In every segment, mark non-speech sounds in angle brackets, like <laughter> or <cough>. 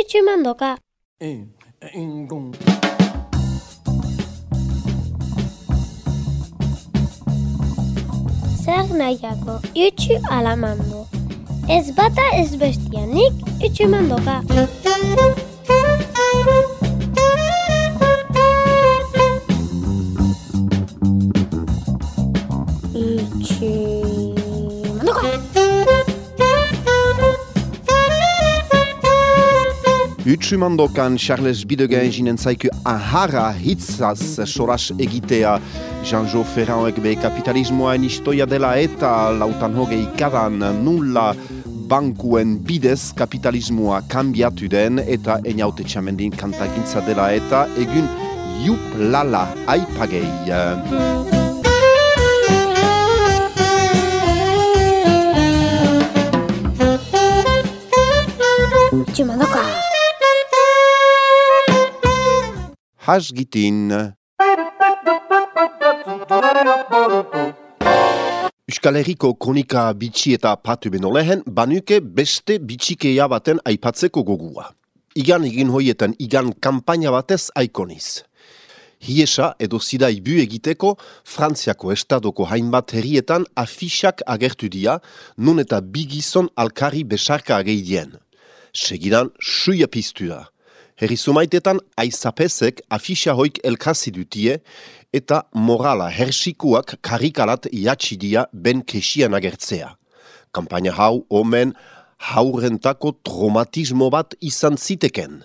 itxumandoka. E, engon. Zer nahiako, itxu alamando. Ez bata ez bestianik itxumandoka. Utsumandokan Charles Bidegen jinen zaiku ahara hitzaz soras egitea Jean-Jo Ferranoek be kapitalismoen istoia dela eta lautan hogei kadan nulla bankuen bidez kapitalismoa kanbiatu den eta eniaute txamendin kantagintza dela eta egun jup lala aipagei. Itxumandoka. Hasgitin. Euskal Herriko kronika bitxi eta patu beno lehen, banuke beste bitxikeia baten aipatzeko gogua. Igan egin hoietan igan kampaina batez aikoniz. Hiesa edo zida ibu egiteko, Frantziako estadoko hainbat herrietan afixak agertu dia, nun eta bigizon alkari besarka ageidien. Segidan, suia piztu da. Herri sumaitetan aizapezek afixa hoik elkazi dutie eta morala hersikuak karikalat iatsidia ben kesian agertzea. Kampaina hau omen haurentako traumatismo bat izan ziteken.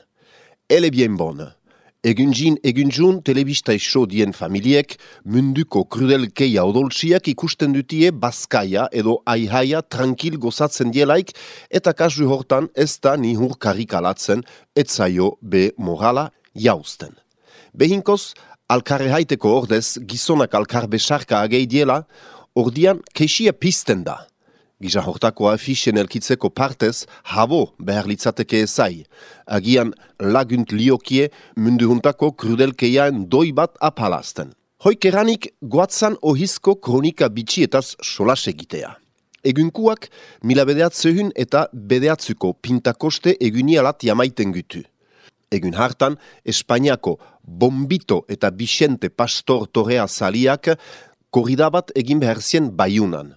Ele bien bon. Egunjin egunjun telebista iso dien familiek munduko krudelkeia odoltsiak ikusten dutie bazkaia edo aihaia tranquil gozatzen dielaik eta kasu hortan ez da nihur karikalatzen etzaio be morala jausten. Behinkoz, alkarre haiteko ordez gizonak alkar besarka agei diela, ordian kesia pizten da. Gisa hortako afixen elkitzeko partez, habo behar litzateke ezai. Agian lagunt liokie munduhuntako krudelkeiaen doi bat apalazten. Hoik eranik goatzan ohizko kronika bitxietaz solas egitea. Egunkuak mila bedeatzehun eta bedeatzuko pintakoste egunialat jamaiten gutu. Egun hartan, Espainiako Bombito eta Bixente Pastor Torrea zaliak korrida bat egin behar zien baiunan.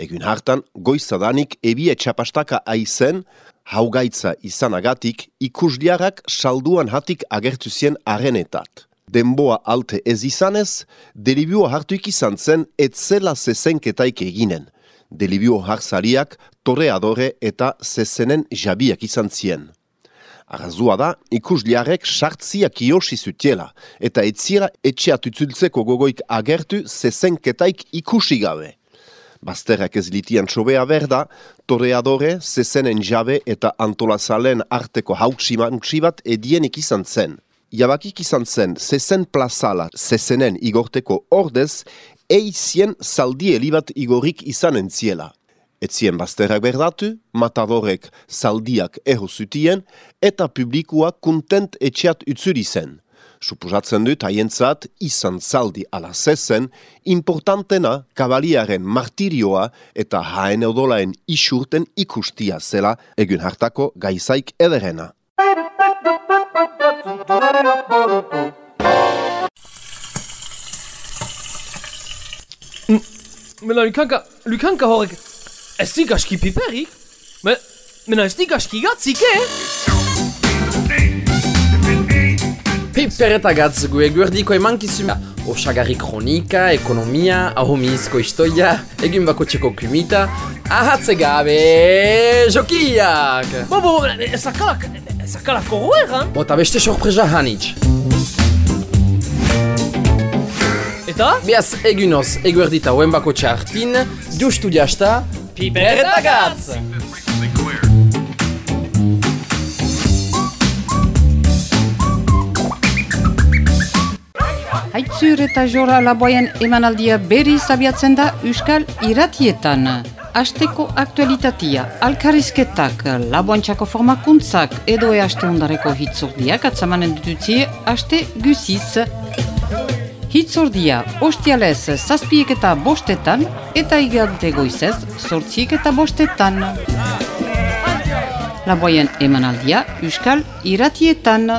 Egun hartan, goizadanik ebie txapastaka aizen, haugaitza izanagatik ikusdiarak salduan hatik agertu zien arenetat. Denboa alte ez izanez, delibioa hartuik izan zen etzela zezenketaik eginen. Delibio harzariak toreadore eta zezenen jabiak izan zien. Arrazua da, ikusdiarek sartziak iosi zutiela, eta etziera etxeat utzultzeko gogoik agertu zezenketaik ikusi gabe. Bazterrak ez litian txobea berda, toreadore, zezenen jabe eta antolazalen arteko hautsiman bat edienik izan zen. Jabakik izan zen, zezen plazala, zezenen igorteko ordez, eizien zaldi elibat igorik izan entziela. Etzien bazterrak berdatu, matadorek zaldiak erro zutien, eta publikua kontent etxeat utzuri zen. Suposatzen dut haientzat izan zaldi ala zezen, importantena kabaliaren martirioa eta haen eudolaen isurten ikustia zela egun hartako gaizaik ederena. Mela, Lukanka, Lukanka horrek, ez dik aski piperik? Me, mena ez dik aski gatzik, eh? Piper eta gatz gu eguerdiko emankizuma Osagarri kronika, ekonomia, ahomizko istoia, egin bako txeko kumita Ahatze gabe, jokiak! Bo, bo, ez akalak, ez akalak horroer, han? Bota beste sorpresa hanitz Eta? Beaz egunoz, eguerdita hoen bako txartin, justu diasta Piper Haitzur eta jora laboien emanaldia berri zabiatzen da Euskal Iratietan. Asteko aktualitatia, alkarizketak, laboantxako formakuntzak edo e aste ondareko hitzordiak atzamanen dututzie aste guziz. Hitzordia, ostialez zazpiek eta bostetan eta igante goizez sortziek eta bostetan. laboien emanaldia Euskal Iratietan.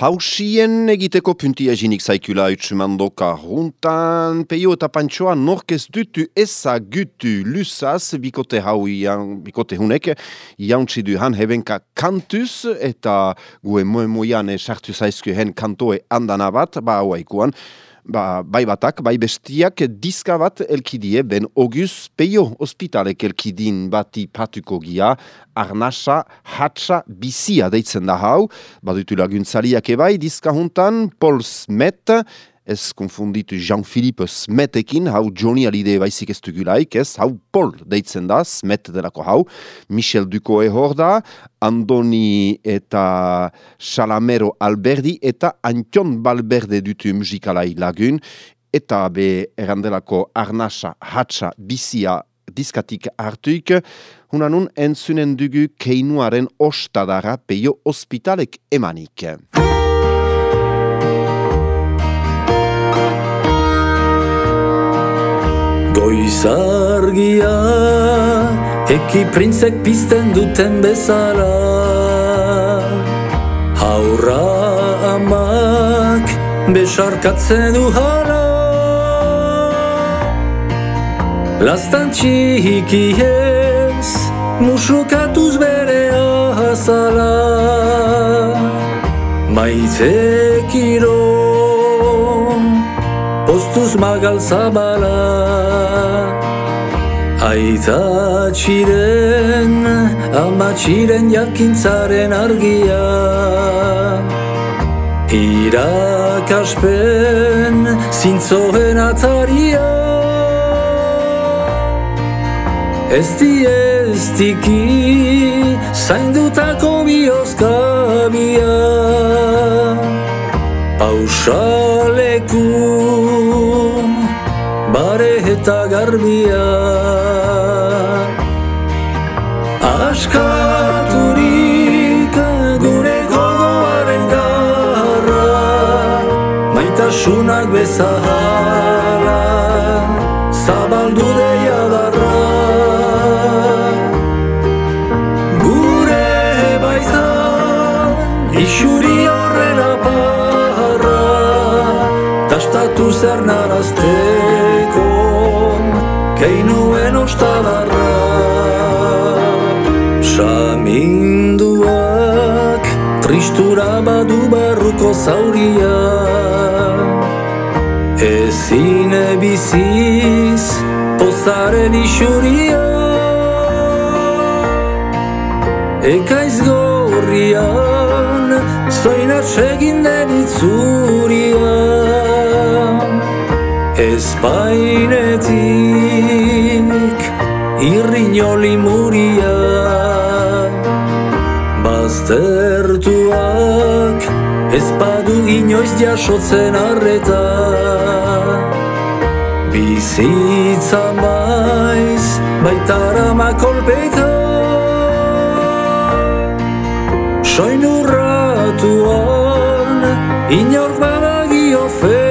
Pausien egiteko puntia jinik zaikula utsumandoka juntan, peio eta pantsoa norkez dutu ezagutu lusaz bikote hau ian, bikote hunek, jauntsi du han hebenka kantuz eta gue moe moian sartu zaizku hen kantoe andana bat, ba hau haikuan, ba, bai batak, bai bestiak diska bat elkidie, ben Oguz Peio hospitalek elkidin bati patuko gia, arnasa, hatsa, bizia deitzen da hau, badutu laguntzaliak ebai, diska juntan, Paul Smet, ez konfunditu Jean-Philippe Smetekin, hau Johnny Alide baizik ez dugulaik, ez, hau Paul deitzen da, Smet delako hau, Michel Duko hor da, Andoni eta Salamero Alberdi eta Antion Balberde dutu musikalai lagun, eta be erandelako Arnasa Hatsa Bizia diskatik hartuik, hunanun entzunen dugu keinuaren ostadara peio hospitalek emanik. Goizargia Eki printzek pizten duten bezala. Haurra amak Besarkatzen du hala. Lastan txiki ez Musukatuz bere azala Maite kiro Postuz magal zabala Aita txiren, ama jakintzaren argia. Irakaspen, zintzoen ataria Ez di ez diki, zaindutako biozkabia Pausaleku, bare eta garbia Bezala Zabaldu deia darra Gure baitan Ixuri horren aparra. Tastatu zer narazteko Keinuen ostadarra. Saminduak Tristura badu barruko zauria Ezin biziz Pozaren isuria Ekaiz gorrian Zoin atsegin den itzuria Espainetik Irriñoli muria Baztertuak Ez badu inoiz jasotzen arreta Bizitza maiz Baitarama kolpeka Soin urratuan Inork badagi ofereka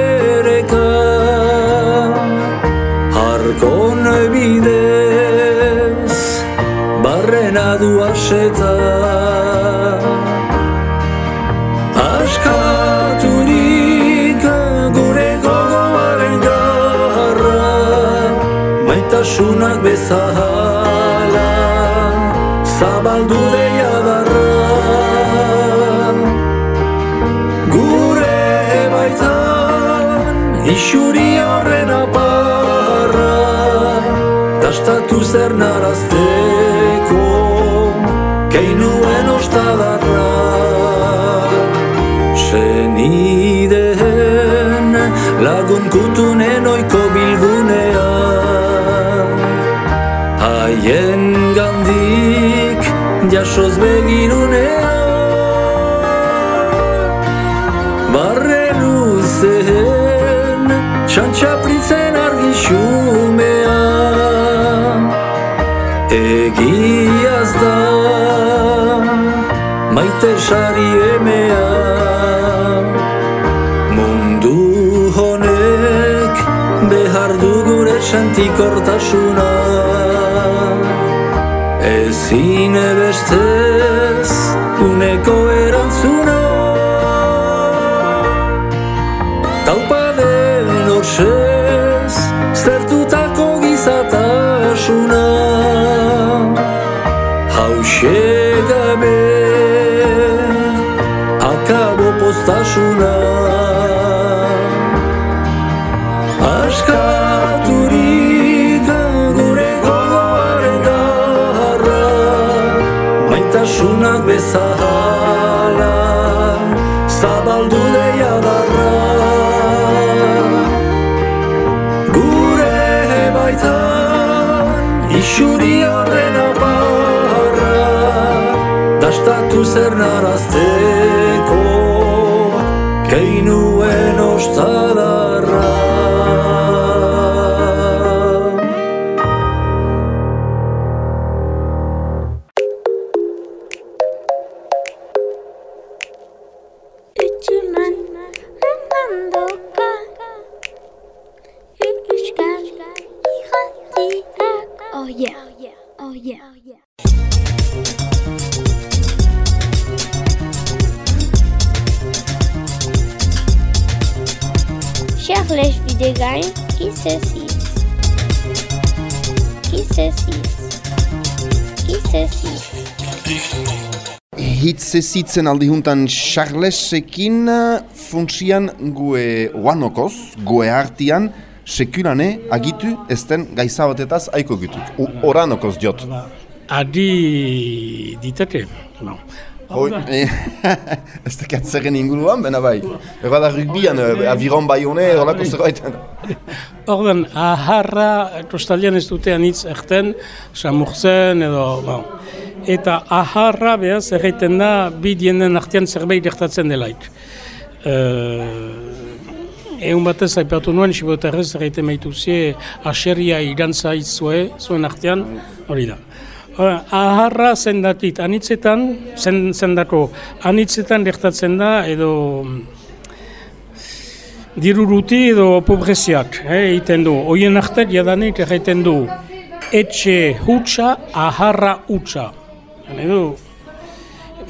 Maitasunak bezala Zabaldu deia darra Gure baitan Isuri horren aparra Dastatu zer narazteko Keinuen ostadarra. Senideen lagun kutunen oiko bilgunea Haien gandik jasoz begirunea Barre luzeen txantxapritzen argi xumea Egiaz da maite sari emea Mundu honek behar du gure sentikortasuna Ezin ebestez uneko erantzuna. Taupaden horsez zertutako gizatasuna. Hauxe gabe akabo postasuna Dastatu zer narazteko Keinuen ostadarra Hitze zitzen aldi juntan Charlesekin funtsian gue oanokoz, gue hartian, sekulane agitu ezten gaiza batetaz aiko gutut. O- Oranokoz diot. Adi diteke, no. Hoi, eh, <laughs> ez tekat zerren inguruan, bena bai. Eba da rugbian, eh, aviron bai hone, horako zerbait. Ordan, aharra, kostaldean ez dute anitz erten, samurtzen edo, bon. Eta aharra, behaz, erraiten da, bi dienden artean zerbait gertatzen delaik. Uh, Egun batez aipatu nuen, sibotarrez erraiten maituzie, aserria irantza itzue, zuen artean, hori da. Ora, Aharra zendatit, anitzetan, zen, zendako, anitzetan gertatzen da, edo diruruti edo pobreziak eh, egiten du. Hoien artet jadanik egiten du etxe hutsa, aharra hutsa. Edo,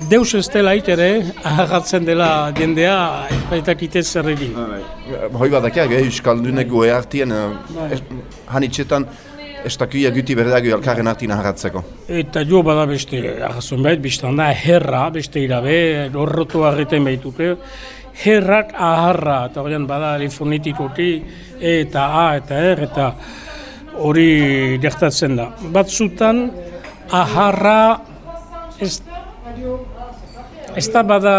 deus ez dela ere, aharratzen dela jendea, baitakite zer egin. Hoi badakiak, eh, Euskaldunek gue hartien, eh, hanitxetan, ez dakuia guti berdago elkarren hartin aharratzeko. Eta jo bada beste arrazon behit, biztan da herra, beste irabe, horrotu harreten behituke, herrak aharra, eta horrean bada fonetikoki, E eta A eta R, eta hori gertatzen da. Batzutan, aharra ez, ez da bada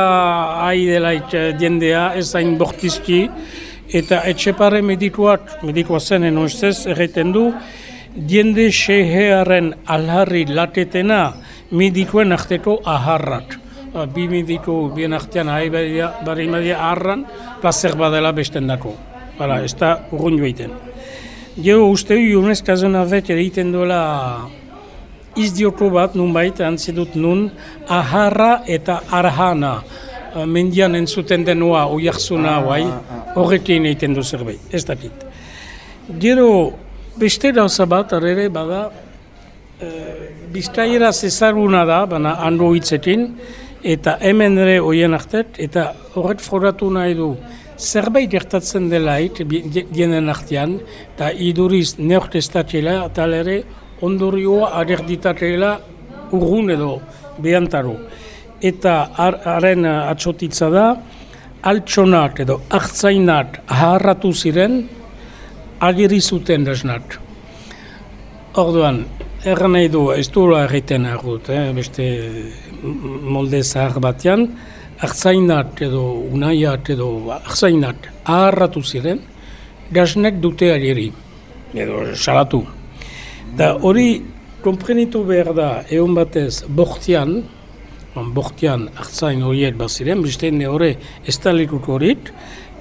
ahi delaik eh, jendea, ez hain bortizki, eta etxepare medikuak, medikoa zenen ustez, erreten du, jende sehearen alharri latetena medikuen arteko aharrak. Ba, Bi mediku bien artean bari madia aharran, plazer badela besten dako. Hala, ez da urrun joiten. Jo, uste hu, Jones Kazonavet egiten duela izdioko bat nunbait, antzidut nun, aharra eta arhana. eh, Mendian entzuten denua, oiarzuna, guai, horrekin egiten du zerbait, ez dakit. Gero, beste gauza bat, arere, bada, eh, bizkaiera zezaruna da, bana hando hitzekin, eta hemen ere oien artet, eta horret foratu nahi du, zerbait gertatzen delaik, jenen artean, eta iduriz neortestatiela, eta ere ondorioa agerditatela urgun edo behantaro. Eta har- haren atxotitza da, altxonak edo hartzainak aharratu ziren, agiri zuten desnak. Orduan, erran nahi du, ez duela erriten errut, eh? beste molde zahar batean, hartzainak edo unaiak edo hartzainak aharratu ziren, gaznek dute agiri, edo salatu. Da hori, komprenitu behar da, egon batez, bortian, bortian hartzain horiek baziren, beste hori ez da likuk horik,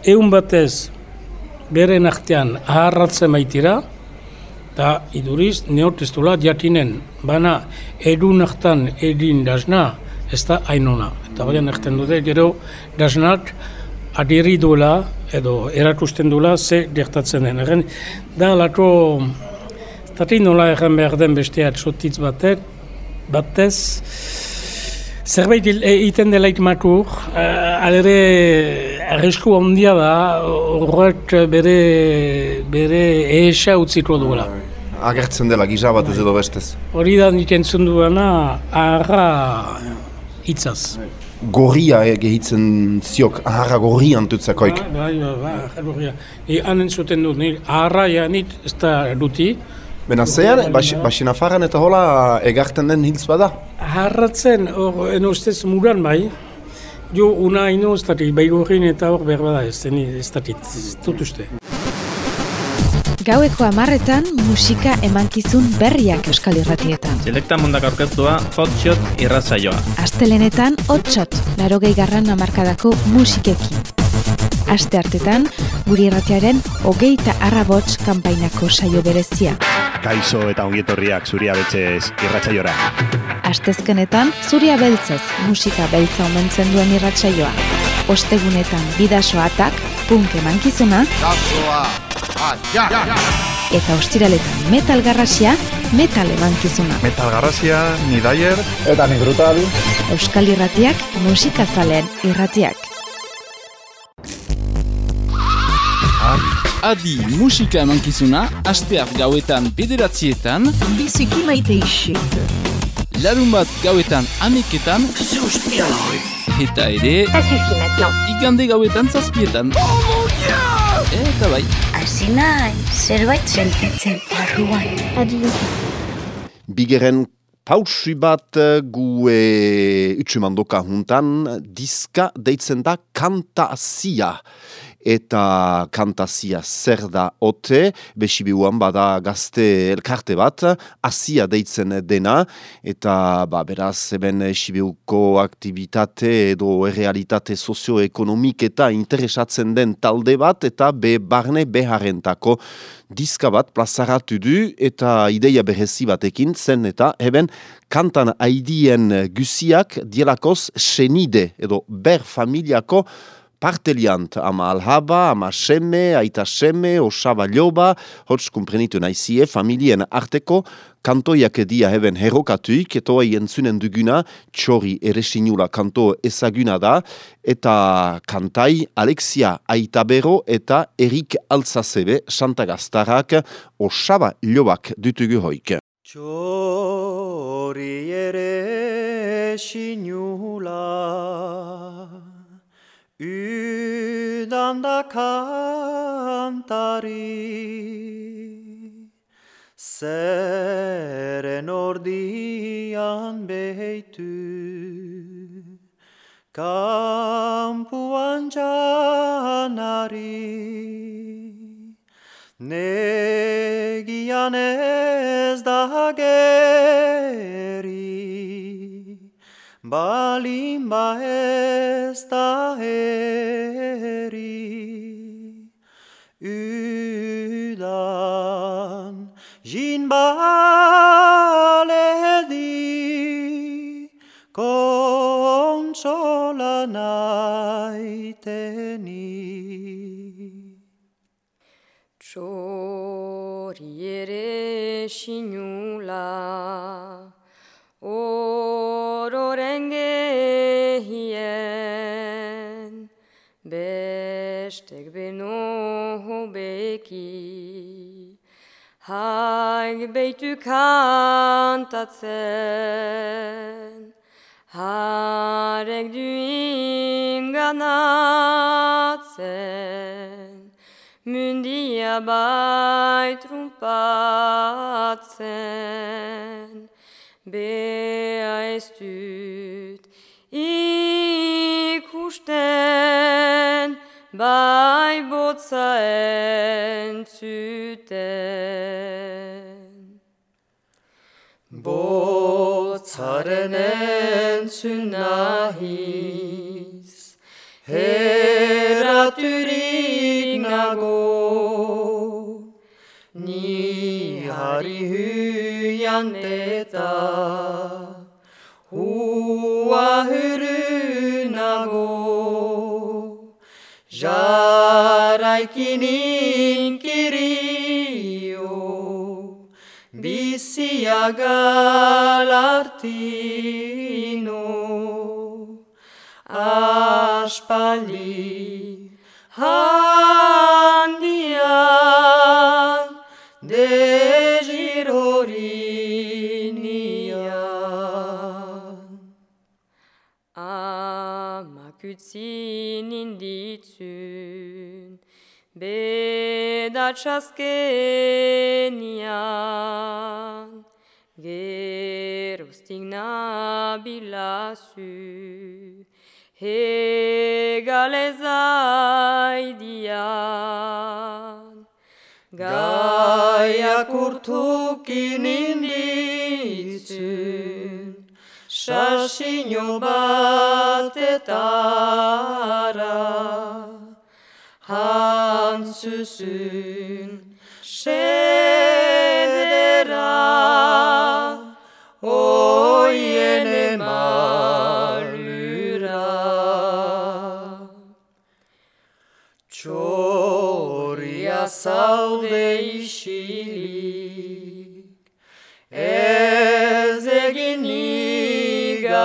egun batez, beren artean aharratzen baitira, eta iduriz neotestula jatinen, bana edun hartan edin dasna, ez da hainona. Eta horien erten dute, gero dasnak adiri duela, edo erakusten duela, ze gertatzen den. Egen, da lako, Zati nola erran behar den beste atsotitz batek, batez, zerbait il- egiten dela itmakur, uh, alere arrisku handia da, horrek bere, bere ehesa utziko duela. Agertzen dela, gisa bat ez edo bestez. Hori da nik entzun duena, aharra hitzaz. Gorria eh, gehitzen ziok, aharra gorri antutzakoik. Bai, bai, bai, aharra gorria. Ni han entzuten dut, aharra janit ez da duti, Bena zean, bas, basina faran eta hola egarten den hiltz bada. Harratzen, hor, en ustez muran bai, jo una ino ez dakit, bailurin eta hor behar bada ez, ez dakit, ez dut uste. Gaueko amarretan musika emankizun berriak euskal irratietan. Selekta mundak aurkeztua hotshot irratzaioa. Astelenetan hotshot, larogei garran amarkadako musikekin. Aste hartetan, guri irratiaren hogeita arrabots kanpainako saio berezia. Kaixo eta ongietorriak zuria betxez irratsaiora. Astezkenetan, zuria beltzez, musika beltza omentzen duen irratsaioa. Ostegunetan bidaso atak, punk emankizuna, eta ostiraletan metal garrasia, metal emankizuna. Metal garrasia, ni daier. Eta ni brutal. Euskal irratiak, musikazaleen irratiak. Adi musika emankizuna, asteak gauetan bederatzietan, biziki maite isik. larun bat gauetan ameketan, eta ere, igande gauetan zazpietan. Eta bai. Hasi nahi, zerbait sentitzen barruan. Adi. Bigeren pausi bat eh, gu e, utsumandoka juntan diska deitzen da kantazia eta kantazia zer da ote, besibiuan bada gazte elkarte bat, azia deitzen dena, eta ba, beraz, eben sibiuko aktivitate edo realitate sozioekonomik eta interesatzen den talde bat, eta be barne beharrentako diska bat plazaratu du, eta ideia berezi batekin zen, eta eben kantan haidien guziak dielakoz senide edo ber familiako parteliant ama alhaba, ama seme, aita seme, osaba loba, hotz kumprenitu naizie, familien arteko, kantoiak dia heben herokatuik, eta hoi entzunen duguna, txori eresinula kanto ezaguna da, eta kantai Alexia Aitabero eta Erik Altzazebe, Santa Gaztarak, osaba lobak dutugu hoik. Txori ere sinula Udanda kantari Zeren ordian behitu Kampuan janari Negian ez da geri, balin ba ez da heri. Udan jin baledi, kontsola naiteni. Txori ere sinula, ororen bestek beno hobeki, haik beitu kantatzen, harek duin ganatzen, mundia bai trumpatzen, bea ez dut ikusten, bai botza entzuten. Botzaren entzun nahiz, heraturik nago, ni hari hyan eta Jaraikin inkirio, bizi Ia galartino Aspaldi Bedatxazkenian Geroztik nabilazu Hegalezaidian. Gaiak urtukin inditzun Sasino batetara scederà o iene malura cioria saude isilik ez egin igarik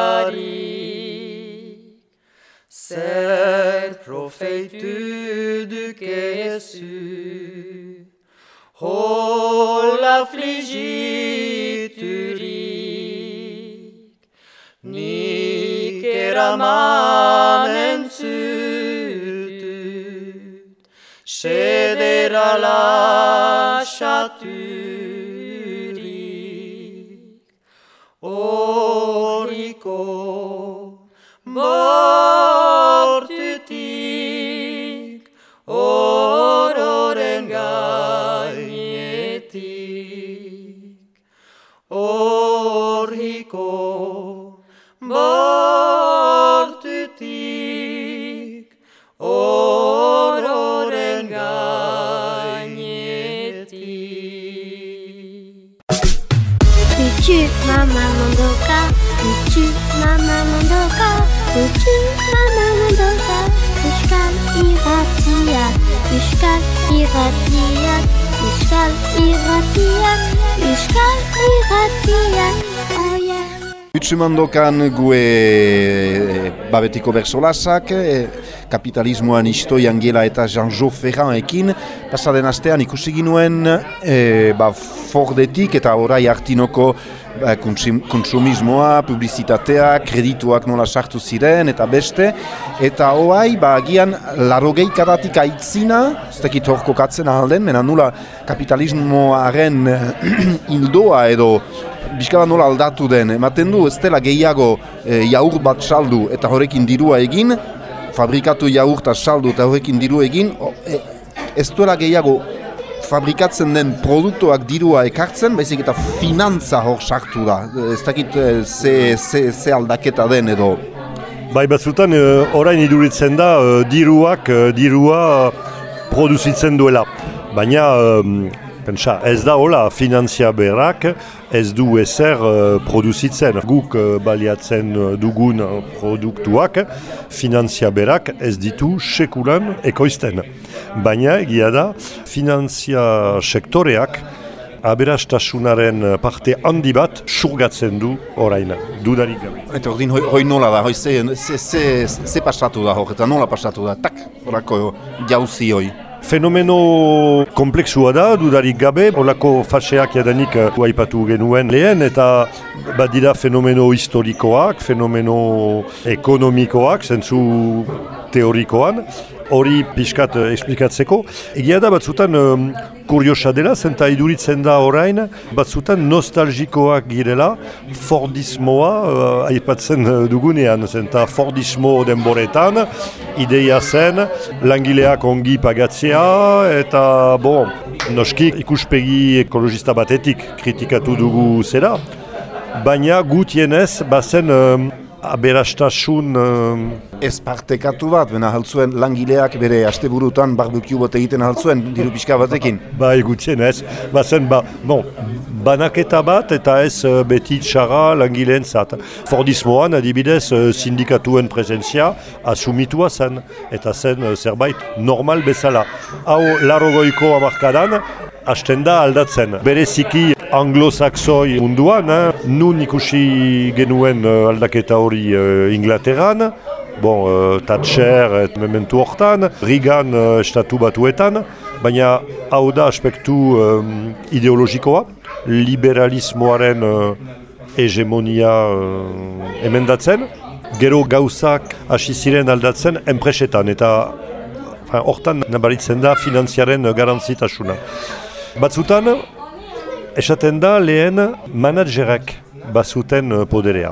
zer profetü Hola fligiturik Nik eraman entzutut Sedera lasaturik Euskal irratia, Euskal irratia, yeah. Utsumandokan gue babetiko bersolasak, e, kapitalismoan istoian gela eta Jean-Jo Ferran-ekin, pasaden astean ikusi ginuen e, ba, Fordetik eta orai hartinoko ba, konsumismoa, publizitatea, kredituak nola sartu ziren eta beste, eta hoai, ba, agian larogei kadatik aitzina, ez dakit hor kokatzen ahalden, mena nula kapitalismoaren <clears throat> hildoa edo Bizkala nola aldatu den, ematen du ez dela gehiago e, jaur bat saldu eta horrekin dirua egin, fabrikatu jaur saldu eta horrekin diru egin, o, e, ez duela gehiago fabrikatzen den produktuak dirua ekartzen, baizik eta finantza hor sartu da. Ez dakit e, ze, ze, ze aldaketa den edo. Bai batzutan eh, orain iduritzen da eh, diruak dirua produzitzen duela. Baina eh, pentsa, ez da hola finanzia berak ez du ezer eh, produzitzen. Guk eh, baliatzen eh, dugun produktuak finanzia berak ez ditu sekulan ekoizten. Baina egia da finanzia sektoreak aberastasunaren parte handi bat surgatzen du orain, dudarik gabe. Eta ordin hoi, hoi nola da, hoi ze, ze, ze, ze pasatu da hor, eta nola pasatu da, tak, horako jauzi hoi. Fenomeno komplexua da, dudarik gabe, olako faseak jadanik uh, aipatu genuen lehen, eta badira fenomeno historikoak, fenomeno ekonomikoak, zentzu teorikoan, hori pixkat uh, esplikatzeko. Egia da batzutan um, kuriosa dela, zenta iduritzen da orain, batzutan nostalgikoak girela, Fordismoa uh, aipatzen uh, dugunean, zenta Fordismo denboretan, ideia zen, langileak ongi pagatzea, eta bon, noski ikuspegi ekologista batetik kritikatu dugu zera, baina gutienez bazen um, aberastasun um, Ez partekatu bat, bena haltzuen langileak bere asteburutan barbekiu bat egiten haltzuen diru pixka batekin. Bai, gutxien ez, bazen, ba, bon, banaketa bat eta ez eh, beti txara langileen zat. Fordismoan, adibidez, eh, sindikatuen presentzia asumitua zen, eta zen eh, zerbait normal bezala. Hau, larogoiko amarkadan, hasten da aldatzen. Bereziki anglosaxoi munduan, eh? nun ikusi genuen uh, aldaketa hori uh, Inglaterran, bon, uh, Thatcher et mementu hortan, Reagan uh, estatu batuetan, baina hau da aspektu um, ideologikoa, liberalismoaren uh, hegemonia uh, emendatzen, gero gauzak hasi ziren aldatzen enpresetan eta hortan nabaritzen da finanziaren garantzitasuna. Batzutan, esaten da lehen managerek bazuten poderea.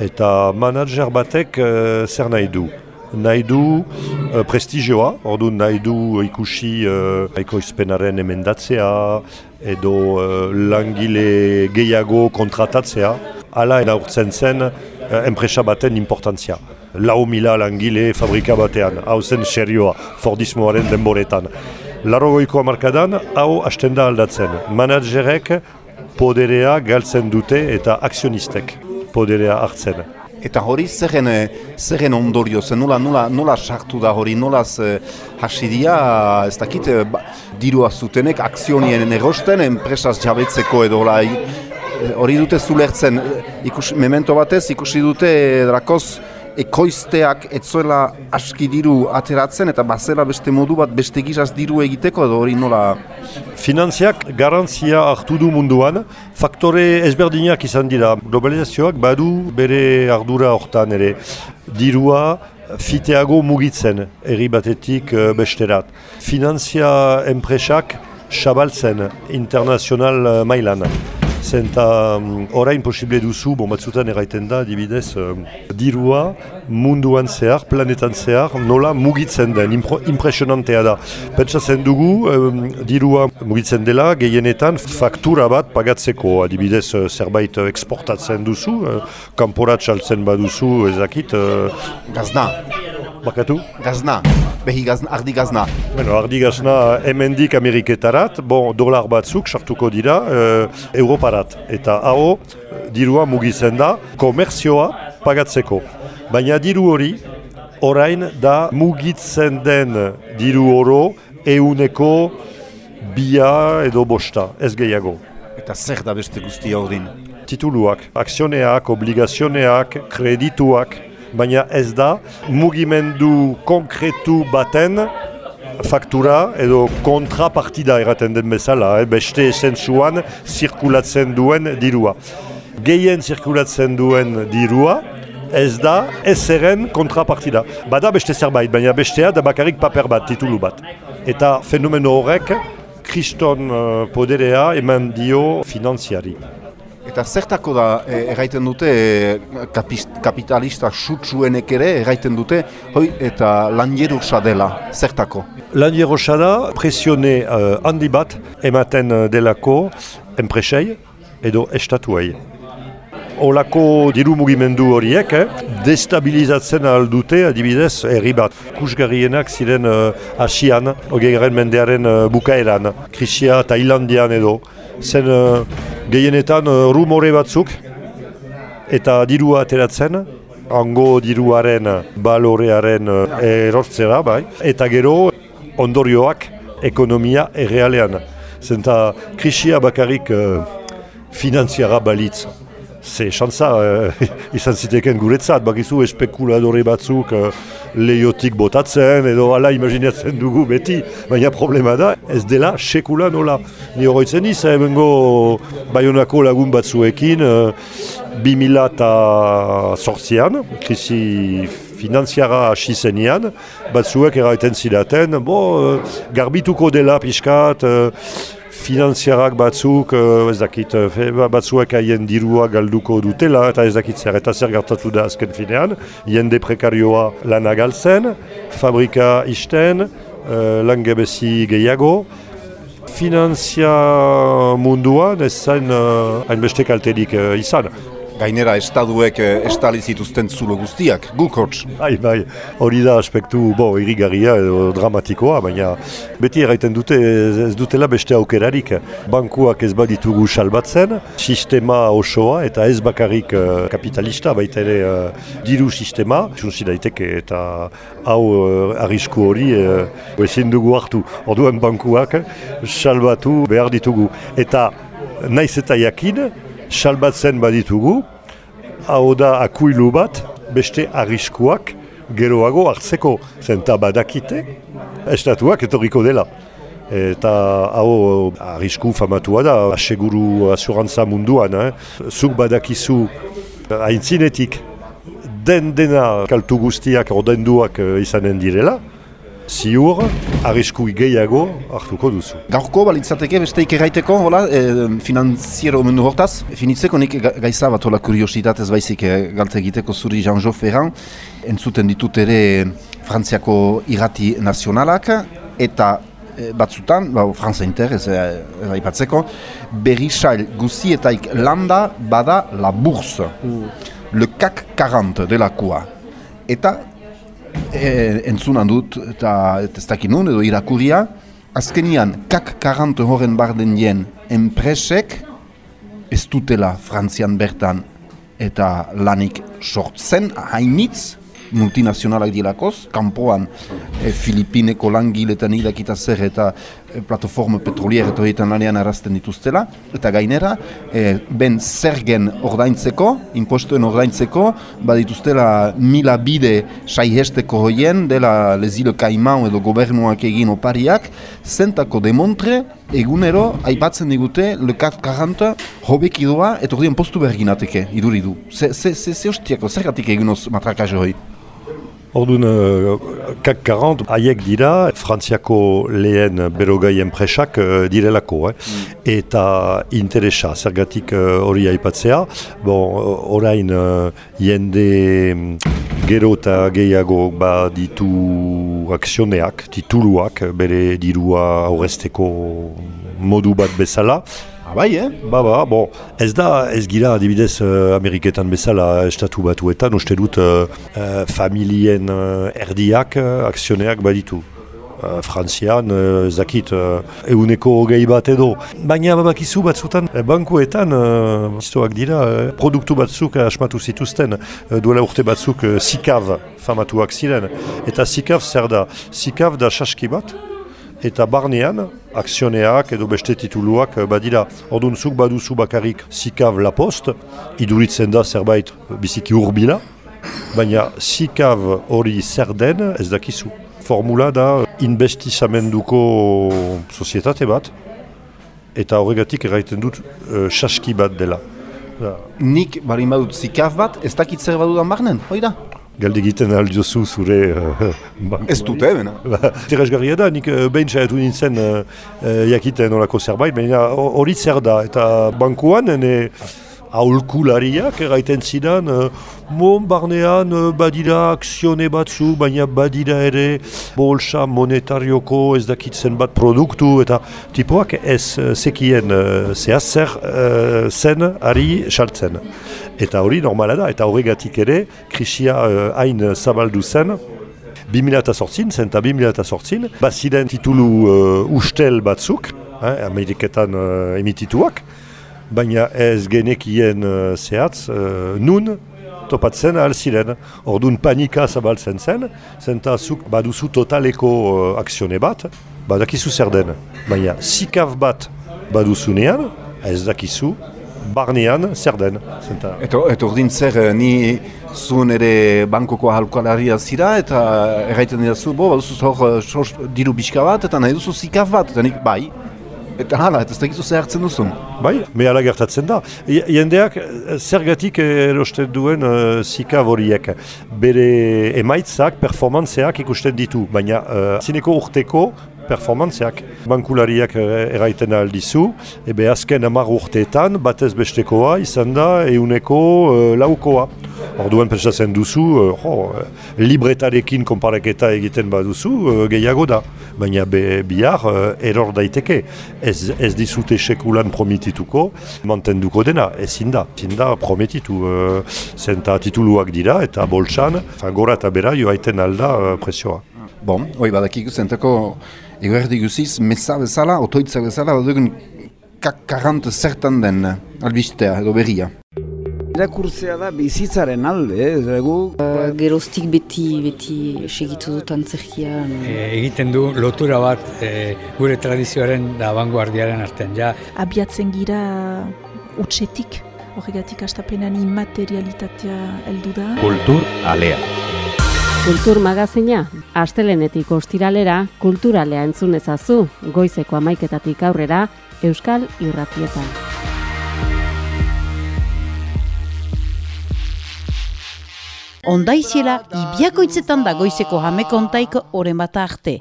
Eta manager batek uh, zer nahi du? Nahi du uh, prestigioa, ordu nahi du ikusi uh, ekoizpenaren emendatzea edo uh, langile gehiago kontratatzea. Hala eraurtzen zen enpresa baten importantzia. Lau mila langile fabrika batean, hau serioa, Fordismoaren denboretan. Larrogoiko amarkadan, hau hasten da aldatzen. Managerek poderea galtzen dute eta akzionistek poderea hartzen. Eta hori zerren, zerren ondorio, zen nola, nola, nola sartu da hori, nola hasi dia, ez dakit, ba, dirua zutenek akzionien erosten, enpresaz jabetzeko edo hori dute zulertzen, ikus, memento batez ikusi dute drakoz, ekoizteak etzuela aski diru ateratzen eta bazela beste modu bat beste gizaz diru egiteko edo hori nola... Finanziak garantzia hartu du munduan, faktore ezberdinak izan dira. Globalizazioak badu bere ardura hortan ere. Dirua fiteago mugitzen, herri batetik besterat. Finanzia enpresak xabaltzen internazional mailan zenta um, orain posible duzu, bon batzutan erraiten da, dibidez, um, dirua munduan zehar, planetan zehar, nola mugitzen den, impresionantea da. Pentsatzen dugu, um, dirua mugitzen dela, gehienetan faktura bat pagatzeko, adibidez, uh, zerbait eksportatzen duzu, uh, kanporat saltzen baduzu, ezakit... Uh, Gazna. Bakatu? Gazna. Behi gazna, ardi gazna. Bueno, ardi gazna hemendik Ameriketarat, bon, dolar batzuk sartuko dira uh, Europarat. Eta hau, dirua mugitzen da, komerzioa pagatzeko. Baina diru hori, orain da mugitzen den diru oro euneko bia edo bosta, ez gehiago. Eta zer da beste guztia ordin? Tituluak, akzioneak, obligazioneak, kredituak, baina ez da mugimendu konkretu baten faktura edo kontrapartida erraten den bezala, eh? beste esentzuan zirkulatzen duen dirua. Gehien zirkulatzen duen dirua, ez da ez zeren kontrapartida. Bada beste zerbait, baina bestea da bakarrik paper bat, titulu bat. Eta fenomeno horrek, kriston uh, poderea eman dio finanziari. Eta zertako da, e, erraiten dute, e, kapitalista sutsuenek ere, erraiten dute, hoi, eta lanjerusa dela, zertako? Lanjerusa da, presione uh, handi bat, ematen delako, enpresei edo estatuei. Olako diru mugimendu horiek, eh, destabilizatzen aldute adibidez herri bat. Kusgarrienak ziren uh, asian, hogei mendearen uh, bukaeran, Krisia, Tailandian edo. Zen uh, gehienetan uh, rumore batzuk eta dirua ateratzen, hango diruaren balorearen uh, erortzera, bai. Eta gero ondorioak ekonomia errealean. Zenta krisia bakarrik uh, finanziara balitz ze xantza uh, <laughs> izan ziteken guretzat, bakizu espekuladore batzuk uh, lehiotik botatzen edo ala imaginatzen dugu beti, baina problema da ez dela sekula nola. Ni horretzen iz, ebengo Bayonako lagun batzuekin uh, 2000 eta sortzian, krisi finanziara hasi zenian, batzuek eraiten zidaten, bo, uh, garbituko dela pixkat, finanziarak batzuk, uh, ez dakit, uh, batzuek haien dirua galduko dutela, eta ez dakit zer, eta zer gartatu da azken finean, jende prekarioa lan agaltzen, fabrika isten, uh, lan gebezi gehiago, finanzia munduan ez zain hainbeste kalterik izan. Gainera, estaduek eh, estali zituzten zulo guztiak, guk hots. Bai, bai, hori da aspektu, bo, irrigarria edo dramatikoa, baina beti erraiten dute ez, dutela beste aukerarik. Bankuak ez baditugu salbatzen, sistema osoa eta ez bakarrik eh, kapitalista, baita ere eh, diru sistema, txunzi daiteke eta hau uh, arrisku hori uh, ezin dugu hartu. Orduan bankuak salbatu behar ditugu. Eta naiz eta jakin, salbatzen baditugu, hau da akuilu bat, beste arriskuak geroago hartzeko, zenta badakite, estatuak etorriko dela. Eta hau arrisku famatua da, aseguru asurantza munduan, eh? zuk badakizu haintzinetik den dena kaltu guztiak ordenduak eh, izanen direla, ziur, arrisku gehiago hartuko duzu. Gaurko balitzateke besteik erraiteko, hola, e, finanziero mundu hortaz. Finitzeko nik ga- gaiza bat hola kuriositatez baizik e, galte egiteko zuri Jean-Jo Ferran, entzuten ditut ere Frantziako irrati nazionalak, eta e, batzutan, ba, Franza Inter, ez, aipatzeko, berri sail guzietaik landa bada la bourse, le CAC 40 delakoa. Eta e, entzunan dut eta ez dakit nun edo irakuria, azkenian kak 40 horren barden jen enpresek ez dutela Frantzian bertan eta lanik sortzen. Hainitz multinazionalak dilakoz, kanpoan e, Filipineko langiletan idakita zer eta plataforma petrolier eta horietan lanean arrazten dituztela, eta gainera, e, ben zergen ordaintzeko, impostuen ordaintzeko, badituztela mila bide saihesteko hoien, dela lezile kaiman edo gobernuak egin opariak, zentako demontre, egunero, aipatzen digute, le 40 hobeki doa, eta ordien postu behar ginateke, iduridu. Ze, ze, ze, ze hostiako, zergatik egin oz matrakaje hoi? Orduan, CAC 40 haiek dira Frantziako lehen berogei enpresak uh, direlako, eh? eta interesa, zergatik uh, hori aipatzea, bon, uh, orain jende mm, gero eta gehiago ba ditu akzioneak, tituluak, bere dirua aurrezteko modu bat bezala, bai, eh? Ba, ba, bon, ez da, ez gira adibidez uh, Ameriketan bezala estatu batuetan, uste dut uh, uh, familien uh, erdiak uh, akzioneak baditu. Frantzian, zakit, uh, euneko hogei bat edo. Baina bakizu batzutan, eh, bankuetan, uh, istoak dira, uh, produktu batzuk asmatu zituzten, uh, duela urte batzuk uh, sikav famatuak ziren. Eta sikav zer da? Sikav da saski bat, eta barnean, akzioneak edo beste tituluak eh, badira. Orduan zuk baduzu bakarrik sikav la post, iduritzen da zerbait biziki urbila, baina sikav hori zer den ez dakizu. Formula da investizamenduko sozietate bat, eta horregatik erraiten dut uh, saski bat dela. Da. Nik barin badut zikaf bat, ez dakit zer badudan barnen, hoi da? Galde egiten aldiozu zure uh, <laughs> Ez dute, bena. Teresgarria da, nik uh, behin saiatu nintzen uh, uh, jakiten olako zerbait, baina hori zer da, eta bankuan, ene, aholkulariak erraiten zidan, uh, mon barnean uh, badira akzione batzu, baina badira ere bolsa monetarioko ez dakitzen bat produktu, eta tipoak ez uh, zekien uh, zehaz zer uh, zen ari saltzen. Eta hori normala da, eta horregatik ere, krisia uh, hain zabaldu zen, 2008 zen eta 2008 baziren titulu uh, ustel batzuk, eh, Ameriketan uh, emitituak, baina ez genekien uh, zehatz, uh, nun topatzen ahal ziren. Orduan panika zabaltzen zen, zentazuk baduzu totaleko uh, akzione bat, badakizu zer den. Baina zikav bat baduzunean, ez dakizu, barnean zer den. Zenta... Eta, eta ordin zer, eh, ni zuen ere bankoko ahalkalaria zira, eta erraiten dira zu, bo, baduzu hor diru pixka bat, eta nahi duzu zikaf bat, eta nik, bai. Eta hala, eta ez dakizu zer hartzen duzun. Bai, mehala gertatzen da. Jendeak eh, zergatik erosten duen uh, zikaf horiek. Bere emaitzak, performantzeak ikusten ditu, baina uh, zineko urteko performantzeak. Bankulariak eh, eraiten aldizu, ebe azken amar urteetan, batez bestekoa izan da euneko uh, laukoa. Orduan pentsatzen duzu, uh, jo, libretarekin konparaketa egiten baduzu, uh, gehiago da. Baina be, bihar uh, eror daiteke. Ez, ez dizute sekulan prometituko, mantenduko dena, ezin da. Ezin da prometitu, uh, zenta tituluak dira eta boltsan, gora eta bera joaiten alda presioa. Bon, hoi badakik zentako eguerdi guziz, meza bezala, otoitza bezala, badugun karant zertan den albistea edo berria. Irakurtzea da bizitzaren alde, ez egu? Uh, geroztik beti, beti segitu dut antzerkian. E, egiten du lotura bat e, gure tradizioaren da vanguardiaren artean, ja. Abiatzen gira utxetik, horregatik astapenan immaterialitatea heldu da. Kultur alea. Kultur magazina, astelenetik ostiralera, kulturalea entzun ezazu, goizeko amaiketatik aurrera, Euskal Irratietan. Ondaiziela, ibiakoitzetan da goizeko jamekontaik oren bat arte.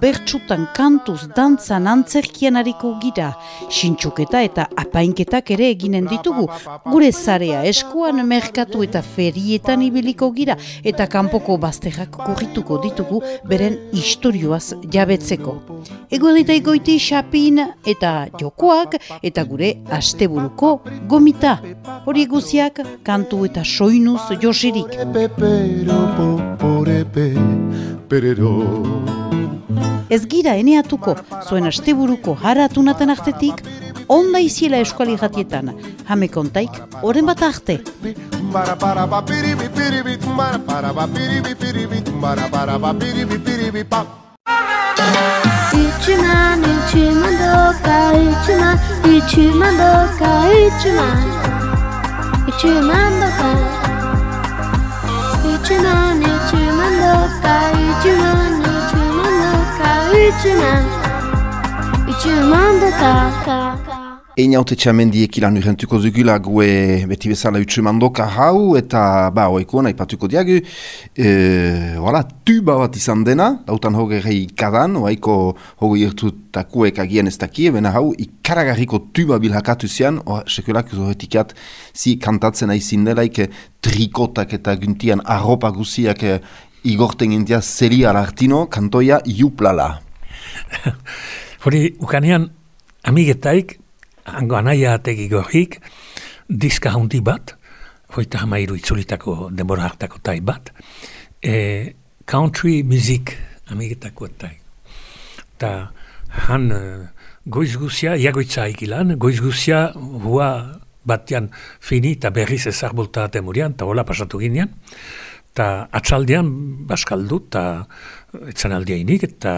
Bertsutan kantuz dantzan antzerkian hariko gira, sintxuketa eta apainketak ere eginen ditugu. Gure zarea eskuan merkatu eta ferietan ibiliko gira eta kanpoko bazterrak korrituko ditugu beren istorioaz jabetzeko. Ego eta egoiti xapin eta jokoak eta gure asteburuko gomita. Hori eguziak kantu eta soinu Linus Josirik. Ez gira eneatuko, zuen asteburuko haratunaten artetik, onda iziela eskuali jatietan, jame kontaik, oren bat arte. Üçüman, üçüman doka, üçüman, üçüman doka, üçüman, üçüman doka. 주만 일주만놓까일주만일주만놓까일주만 일주만더까까 Ein haute txamendiek ilan urrentuko zugula gue beti bezala utsumandoka hau eta ba oiko nahi patuko diagu. E, wala, tuba bat izan dena dautan hoge rei kadan oaiko hoge irtutakuek agian ez dakie bena hau ikaragarriko tuba bilhakatu zian o, sekulak zohetikat zi kantatzen aizin delaik trikotak eta guntian arropa guziak e, igorten gintia zeli alartino kantoia juplala <laughs> Hori, ukanean amigetaik hango anaia ategi gorrik, diska handi bat, hoita hamairu itzulitako denbora hartako tai bat, e, country music amigetako tai. Ta han uh, goiz guzia, iagoitza ikilan, goiz guzia hua batian fini eta berriz ezarbulta atemurian, eta hola pasatu ginean, eta atxaldian baskaldu, eta etzan aldiainik, eta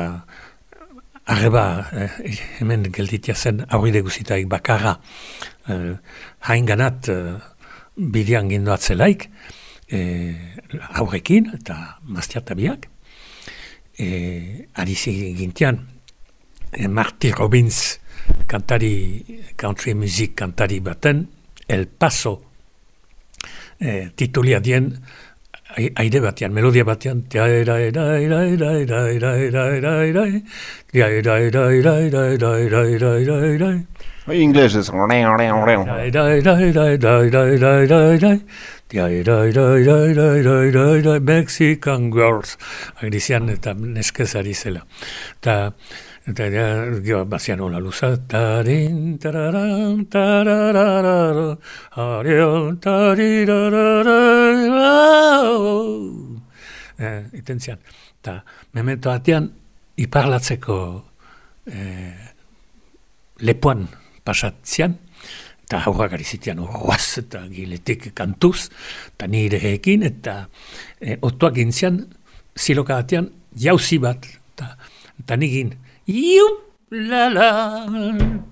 Arreba, eh, hemen gelditia zen aurride guzitaik bakarra eh, hain ganat eh, bidean gindoatzelaik eh, aurrekin eta maztiatabiak. Eh, Arizi gintian, eh, Marty Robbins kantari, country music kantari baten, El Paso eh, titulia dien aire batean, melodia batean, tia era era era era era era era era era tia era era era era era era era era era era Mexican girls agresian eta neskesari zela ta Eta ja, bazian hola luza, tarin, tararan, tarararara, arion, tarirarara, eh, iten zian. Ta, memento atean, iparlatzeko eh, lepuan pasatzian, eta haurrak arizitian horraz, eta giletik kantuz, eta nire ekin, eta eh, otuak gintzian, ziloka atean, jauzi bat, eta nigin, Iup, la la,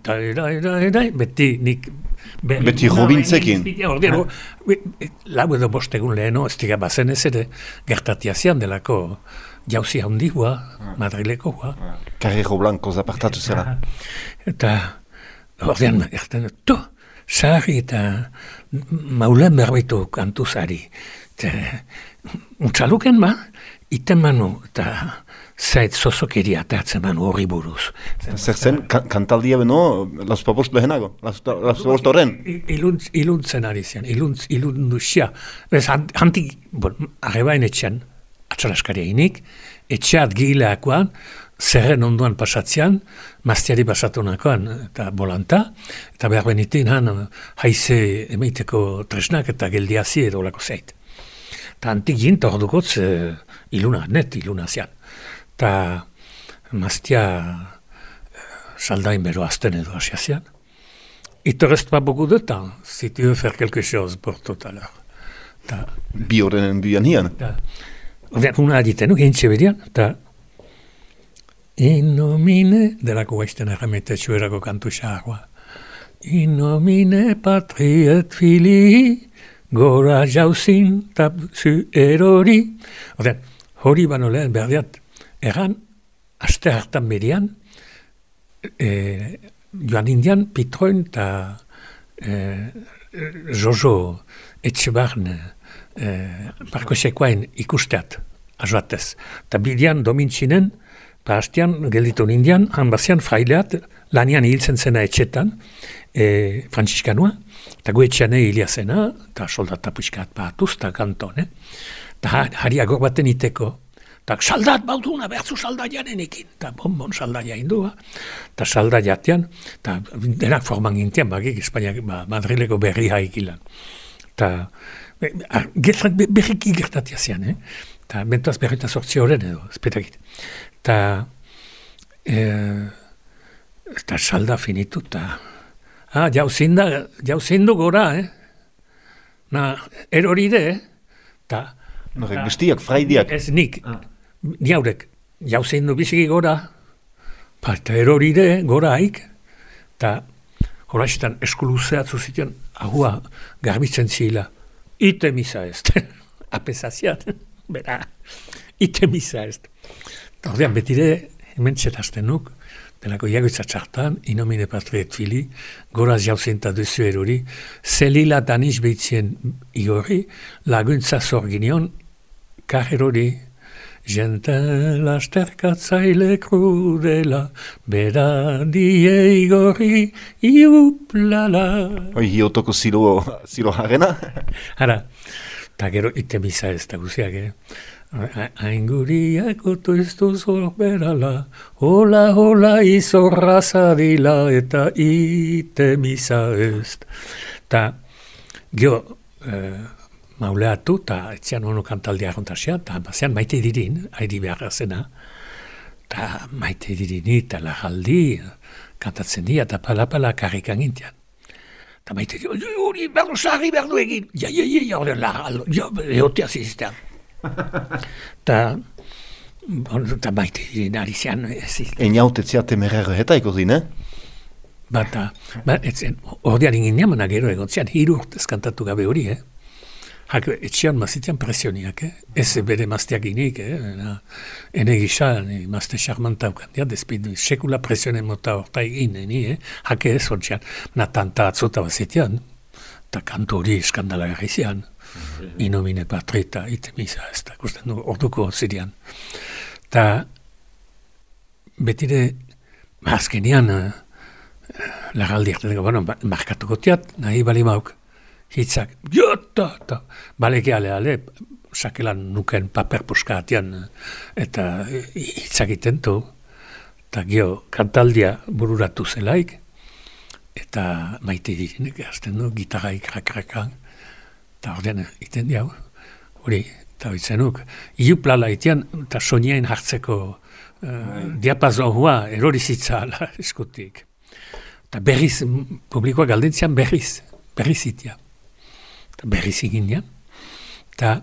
tai, tai, tai, tai, beti nik... Be, beti robintzekin. Ordean, lau edo bostegun leheno, ez diga bazen ez ere, gertatia zian delako jauzi handi hua, madrileko hua. Carrero Blanco zapartatu zera. Eta, ordean, gertan, to, sarri eta maulen berbaitu kantuzari. Te, Untxaluken ba, iten manu, eta zait zozokeria atertzen manu horri buruz. Zer zen, ka kantaldia beno, las papost lehenago, las, las papost horren? Iluntz, iluntzen ari zen, iluntz, iluntzia. Ez, hantik, bon, arrebain etxean, atxalaskaria inik, etxeat gileakoan, zerren onduan pasatzean, maztiari pasatunakoan, eta bolanta, eta behar benitin han, haize emeiteko tresnak eta geldiazi edo lako zeit. Eta antik jint hor dukotz, iluna, net iluna zian. Eta maztia e, saldain bero azten edo hasia zian. Il te reste pas beaucoup de temps si tu veux faire quelque chose pour tout à l'heure. Ta, Bi horren bian hian. Ordean, una aditen, gintxe berian, eta Inomine, delako gaizten erremete txuerako kantu xarroa. Inomine patriet fili, gora jauzin, tap zu erori. Ordean, hori bano lehen berdiat, erran, aste hartan berian, e, joan indian, pitroin eta e, Jojo etxe barne e, parko sekoain ikusteat, azoatez. Eta bidean domintzinen, pa hastean gelditu nindian, han bazian fraileat, lanian hiltzen zena etxetan, e, frantziskanua, eta gu etxean hilia zena, eta soldata puxkat batuz, eta kanton, eh? Eta agor baten iteko, eta saldat bautuna behatzu saldaianenekin, eta bon, bon saldaia indua, eta saldaiatean, eta denak forman gintian, bagik, Espainiak, ba, Madrileko berri haikilan. Eta be, a- gertak be, berriki gertatia zian, eh? Eta bentoaz berrita sortzi horren edo, espetakit. Eta eh, eta salda finitu, eta ah, jauzinda, jauzindu gora, eh? Na, eroride, eh? Ta, Norek bestiak, fraidiak. Ez nik, niaurek, jauzindu biziki gora, eta eroride, gora haik, eta horretan eskuluzeatzu ziten, ahua garbitzen zila, ite misa <laughs> ez, apesaziat, bera, ite misa ez. Eta ordean betire, hemen txetazten nuk, delako iagoitza txartan, inomine patriet fili, goraz jauzinta duzu erori, zelila daniz behitzien igorri, laguntza zorginion, karrerori, Jente lasterkatzaile krudela, bera die igorri, iuplala. Hoi hiotoko zilo, zilo harrena? Hara, eta gero ite misa ez da guziak, eh? Ainguriak otu ez duzor berala, hola, hola, izorra zadila, eta ite misa ez. Ta, gio, eh, mauleatu, eta etzian ono kantaldia kontasia, eta bazian maite dirin, hairi beharra zena, eta maite dirini, eta lajaldi, kantatzen dira, eta pala-pala karrikan gintian. Eta maite dira, hori berdu sarri berdu egin, ja, ja, ja, ja, hori lajaldo, ja, eotea ziztean. Eta, bon, eta maite dirin ari zean, ez izan. Eniautetzea temererre eta iko din, eh? Bata, ba, etzen, ordean ingin niaman agero egon zian, hiru urtez kantatu gabe hori, eh? Hak, etxean mazitean presioniak, eh? Ez bere mazteak inik, eh? Na, ene gisa, mazte charmanta ukandia, despidu, sekula presionen mota horta egin, ni, eh? Hak ez ontzian, na tanta atzota bazitean, eta kantu hori eskandala garrizian, inomine patrita, ite misa, ez da, gusten du, orduko zirian. Ta, betire, ba, azkenean, eh, lagaldi erteteko, bueno, markatuko tiat, nahi bali mauk, hitzak, jota, eta baleke ale ale, sakelan nuken paper puskatian, eta hitzak itentu, eta gio, kantaldia bururatu zelaik, eta maite dirinek, azten du, gitarraik rakrakan, eta ordean iten diau, hori, eta hoitzenuk, iuplala itian, eta soñain hartzeko uh, diapazon hua, erorizitza ala <laughs> eskutik. Eta berriz, publikoa galdentzian berriz, berriz itia. Eta berriz egin ja. Eta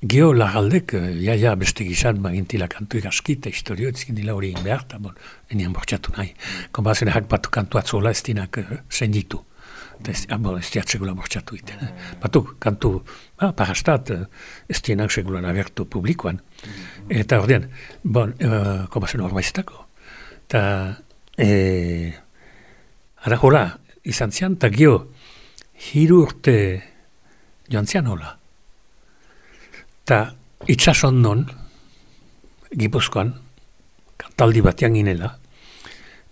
geo lagaldek, eh, ja, ja, beste gizan magintila kantu ikaski, eta historio etzkin dila hori egin behar, eta bon, enian bortxatu nahi. Konbazen hak batu kantu atzola ez dinak uh. Eta ez, diat segula bortxatu iten. Eh? Kantu, ah, parastat, ez dienak segula nagertu publikoan. Eta ordean, bon, uh, konbazen hor baiztako. Eta, eh, Ara hola, izan zian, eta gio, hiru urte joan zian hola. Ta itxason non, Gipuzkoan, kantaldi batean ginela,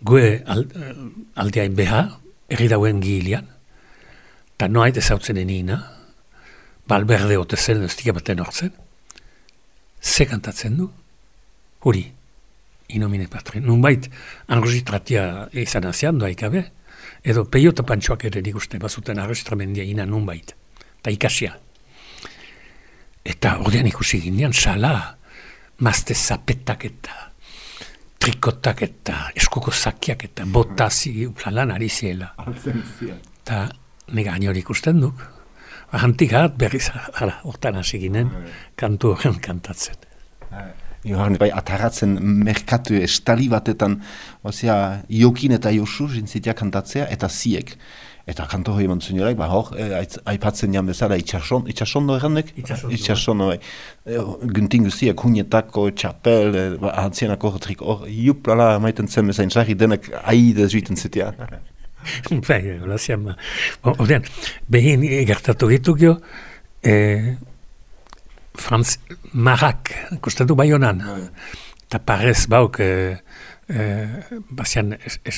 gue aldeain beha, erri dauen gihilian, eta noait ezautzen enina, balberde ote zen, ez baten hortzen, ze kantatzen du, huri, inomine patri. Nunbait, enregistratia izan azian, doa ikabe, edo peio eta pantxoak ere nik uste, bazuten arrestramendia ina nunbait, eta ikasia. Eta ordean ikusi ginean, sala, mazte zapetak eta trikotak eta eskuko zakiak eta botazi lan ari ziela. Eta nega hori ikusten duk. Ahantik hat berriz, hala, hortan hasi ginen, kantu horren kantatzen. Johan, bai, ataratzen merkatu estali batetan, ozia, jokin eta josu zintzitia kantatzea, eta ziek. Eta kanto hori eman zuen ba hor, e, aipatzen jan bezala itxason, itxason no errandek? Itxason no, bai. E, Guntin guztiak huñetako, txapel, e, ba, antzienako hor, juplala, maiten zen bezain sarri, denek aide zuiten zitea. <laughs> <laughs> bai, zian, ba. Ordean, behin gertatu gitu gio, e, Franz Marak, kustatu bai honan, eta parez bauk, e, e, bazian,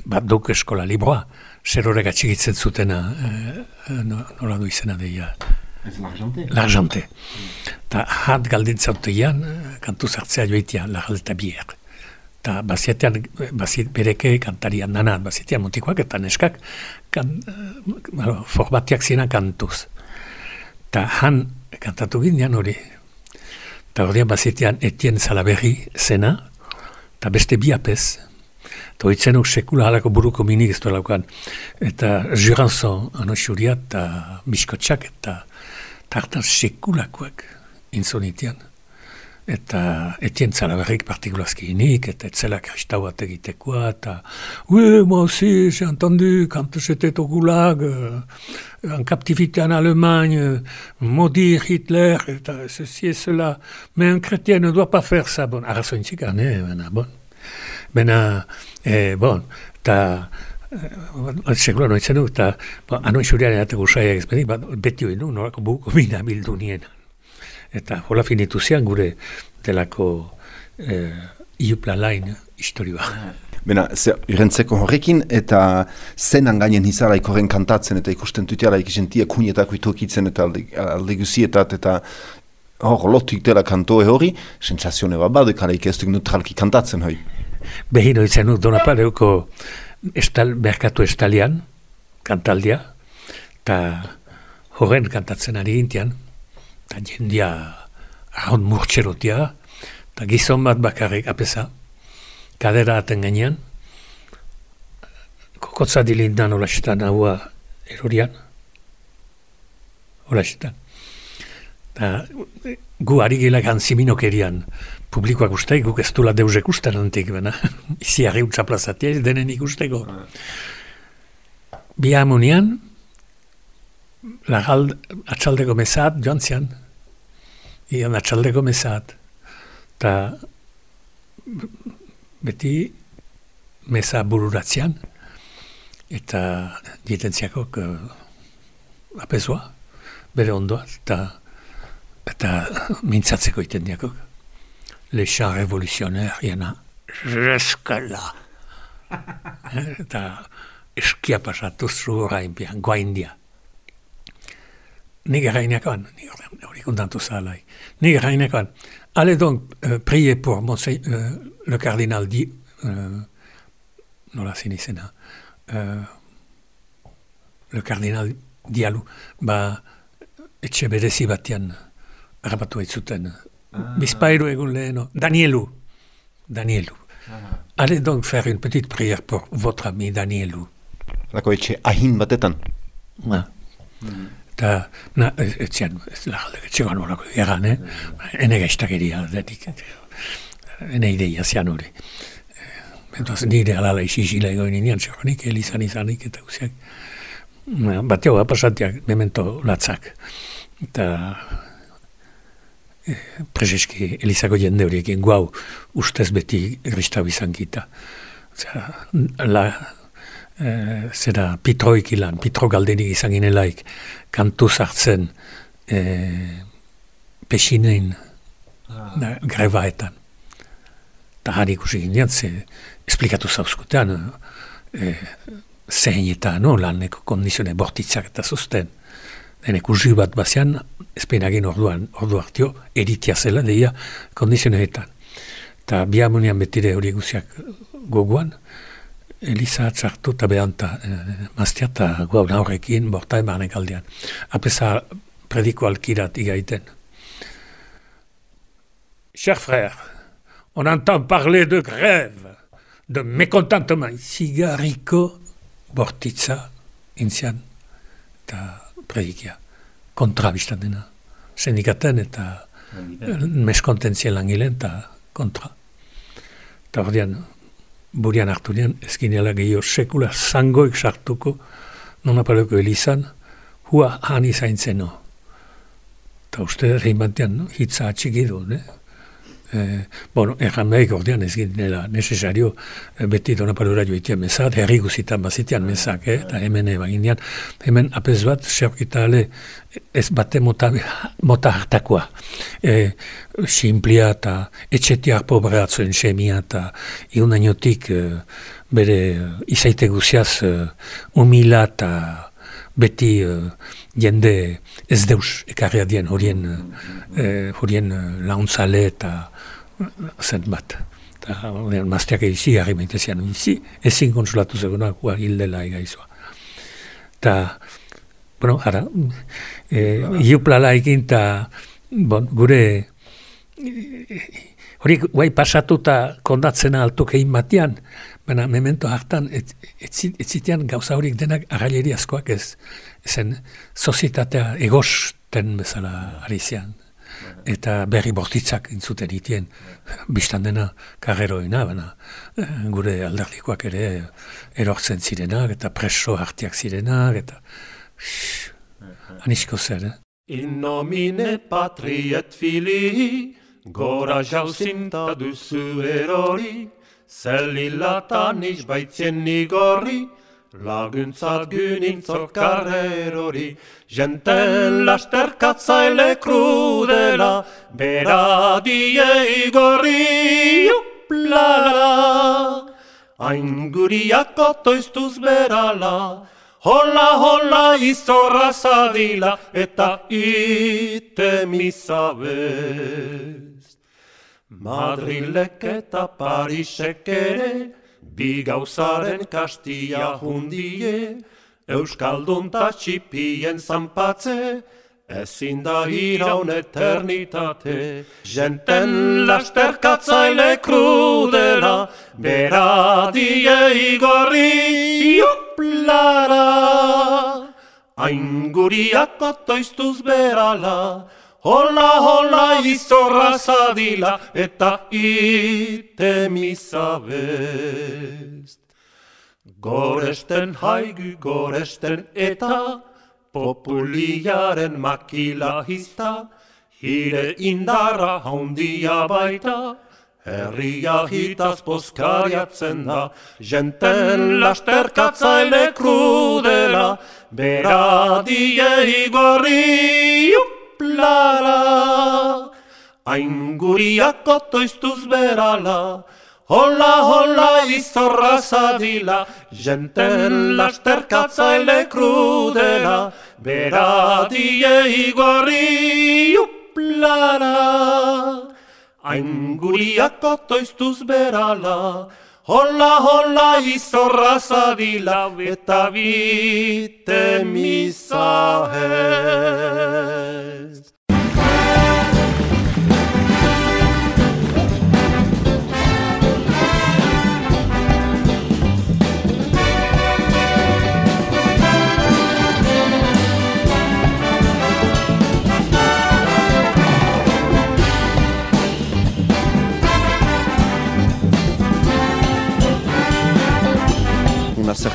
bat duk eskola libroa, zer horrek atxigitzen zutena, e, nola du izena deia. L'argente? L'argente. Ta hat galdintza otean, kantu zartzea joitia, l'argente bier. Ta bazietean, baziet bereke kantarian nanat, bazietean mutikoak eta neskak, kan, uh, forbatiak zina kantuz. Ta han kantatu ginean hori. Ta hori bazietean etien zalaberri zena, ta beste biapez, Eta hoitzen sekula halako buruko minik ez laukan. Eta Juranzon anoxuria eta biskotxak eta tartan sekulakoak inzonitian. Eta etien zara berrik partikulazki inik, eta etzela kristau bat egitekoa, eta Oui, moi aussi, j'ai entendu quand j'étais au gulag, euh, en captivité en Allemagne, maudire Hitler, ceci et cela, mais un chrétien ne doit pas faire ça. Bon, bon. Eta hola finitu zian gure delako e, iupla lain historioa. Bena, ze, irentzeko horrekin, eta zenan gainen hizara ikorren kantatzen, eta ikusten tutiala ikisentia kunietako itokitzen, eta alde, alde guzietat, eta hor, lotik dela kantoe hori, sensazioa bat badekala ikestuk neutralki kantatzen hori behin oitzen dut donapareuko estal, merkatu estalian, kantaldia, eta horren kantatzen ari gintian, eta jendia ahon murtxerotia, eta gizon bat bakarrik apesa, kadera aten gainean, kokotza dilindan olasetan haua erorian, olasetan. Eta gu ari gila gantziminokerian, publikoak uste, guk ez dula deus ikusten antik, bena. <laughs> Izi harri utza plazatia ez denen ikusteko. Bi amunian, lagald, atxaldeko mesat, joan zian, ian atxaldeko mesat, eta beti mesa bururatzean, eta dietentziakok uh, apesua, bere ondoa, eta, eta mintzatzeko iten diakok les chants révolutionnaires, il y en a jusque là. <laughs> Eta eskia pasatu zuhura inpian, guaindia. Nik errainekoan, nik hori kontantu zahalai. Nik errainekoan, allez donc euh, prier pour Monseigne, euh, le cardinal di, euh, nola zin izena, euh, le cardinal dialu, ba etxe berezi batean harrapatu aitzuten Bispairu egun leheno. Danielu. Danielu. Ah. Allez donc faire une petite prière pour votre ami Danielu. Lako etxe ahin batetan. Na. Mm. Ta, na, etxean, ez lagalde, etxean horako egan, eh? Mm. Ene gaiztakeria, detik. Ene ideia zian hori. Bentoaz, nire alala isizila egoin inian, zehonik, elizan izanik, eta guziak. Bateo, apasatiak, memento latzak. Eta, prezeski elizako jende horiekin guau ustez beti gristau izan gita. la, e, zera pitroik ilan, pitro galdenik izan ginelaik, kantu zartzen e, pesinein grebaetan. Eta hari ikusi ginean, ze esplikatu zauzkutean, e, zein eta no, laneko kondizione bortitzak eta zuzten. Denek urzi bat bazian, ezpenagin orduan, ordu hartio, eritia zela, deia, kondizioneetan. Eta biamunian betire hori guziak goguan, Elisa txartu eta behanta, e, maztia eta guau naurrekin, borta emanek aldean. Apesa prediko alkirat igaiten. Cher frère, on entend parler de grève, de mécontentement. Zigarriko bortitza intzian eta predikia. Kontra biztan dena. Sendikaten eta meskontentzien langilen eta kontra. Eta ordean, burian hartu nian, ezkinela gehiago sekula zangoik sartuko non apaleko elizan, hua hani zaintzeno. Eta uste, rehin batean, no? hitza atxikidu, ne? Eh, bueno, erran behik ordean ez ginela nesesario eh, beti donapadura joitia mesat, herri guzitan bazitian mesak, eh? eta hemen ebaginean, hemen apez bat, seokitale ez bate mota, <laughs> mota hartakoa. Eh, simplia eta etxetiak pobratzen semia eta iunainotik eh, bere izaite guziaz eh, humila eta beti uh, jende ez deus ekarria dien horien, uh, horien launtzale eta zen bat. Eta horien mazteak egizi, harri maintezian izi, ezin konsulatu zeguna, hua hildela egaizua. Eta, bueno, ara, e, iuplala egin, eta, bon, gure, hori guai pasatuta kondatzena altuk egin batian, baina memento hartan, ez, zitean gauza horik denak arraileri askoak ez, zen sozietatea egosten bezala ari zian eta berri bortitzak intzuten itien, biztan dena karreroina, baina eh, gure alderdikoak ere erortzen zirenak, eta preso hartiak zirenak, eta anisko zer, eh? In nomine patriet fili, gora jauzinta duzu erori, zelilatan izbaitzien nigorri, Laguntzat gynin zokarrerori, jenten lasterkatzaile krudela, bera die igorri, juplala. Hain guriak otoiztuz berala, hola hola izorra zadila, eta ite misabez. Madrilek eta Parisek ere, Bi gauzaren kastia hundie, Euskaldun ta txipien zanpatze, ezin da iraun eternitate. Jenten lasterkatzaile krudela, bera die igorri, juplara. Hain guriak otoiztuz berala, Hola, hola, izorra zadila, eta ite misabest. Goresten haigu, goresten eta, populiaren makila hizta, hire indara haundia baita, herria hitaz poskariatzen da, jenten lasterkatzaile krudela, bera die igorri, plala. Hain guriak otoiztuz berala, hola, hola, izorra zadila, jenten lasterkatzaile krudela, bera die igorri, plala. Hain guriak otoiztuz berala, Hola, hola, izorra zadila, eta bite misahez.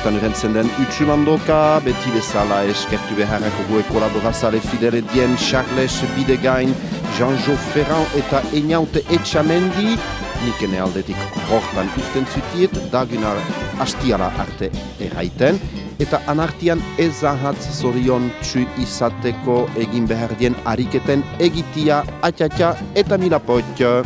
Zertan erentzen den utsumandoka, beti bezala eskertu beharrako goe kolaborazale fidele dien Charles Bidegain, Jean-Jo Ferran eta Einaute Etxamendi, nikene aldetik hortan usten zutiet, dagunar astiara arte erraiten, eta anartian ez ahatz zorion txu izateko egin behar dien ariketen egitia, atxatxa eta milapotxo.